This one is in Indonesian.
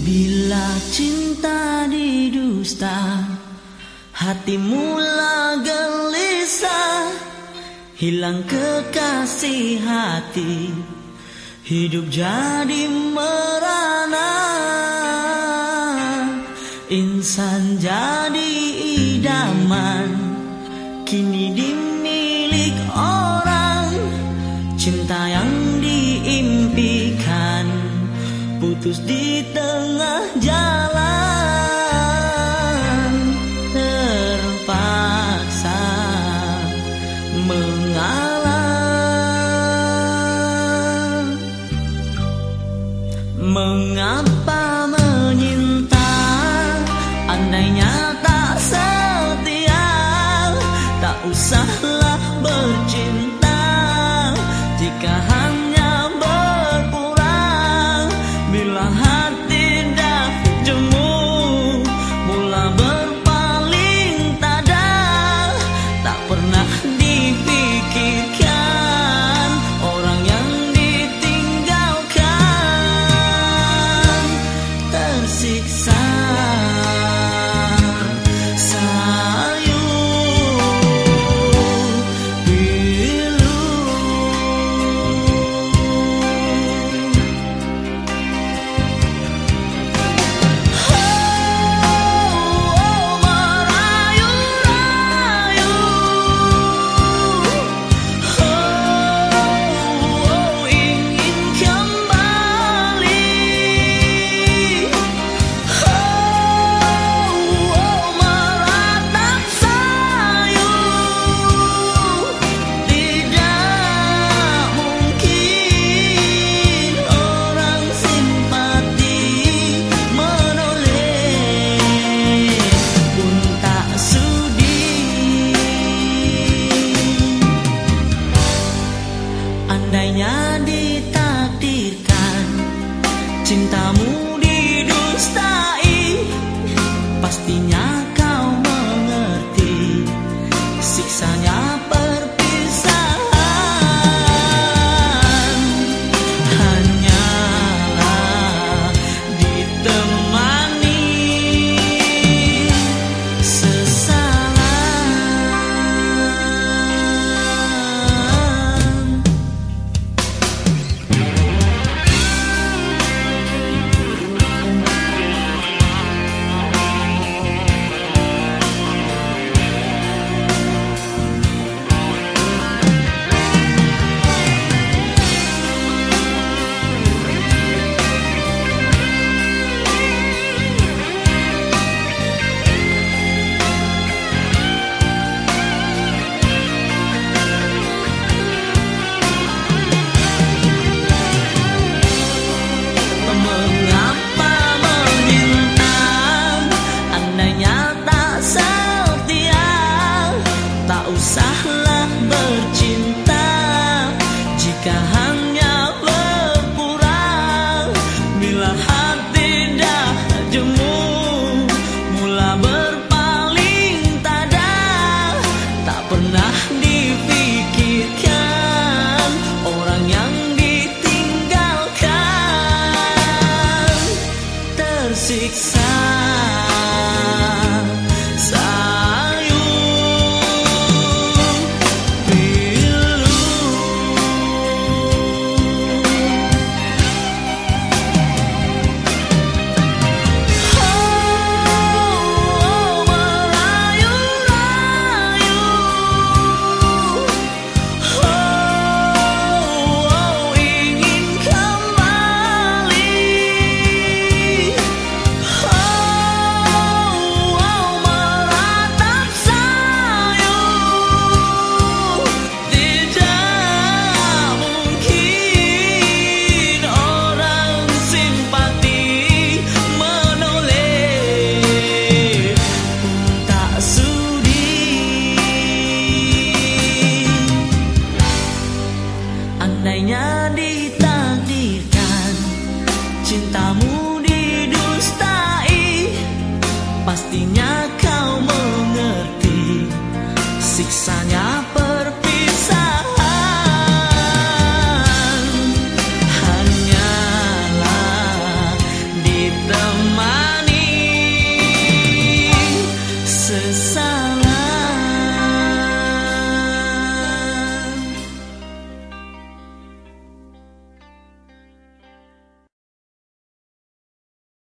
Bila cinta didusta Hati mula gelisah. Hilang kekasih hati Hidup jadi merana. Insan jadi idaman Kini dimilik orang. Cinta yang Putus di tengah jalan Terpaksa mengalah. Mengapa menyinta? Andainya tak setia Tak usahlah bercinta. Jika Jika hanya berpura Bila hati dah jemu Mula berpaling tada Tak pernah dipikirkan Orang yang ditinggalkan. Tersiksa Pastinya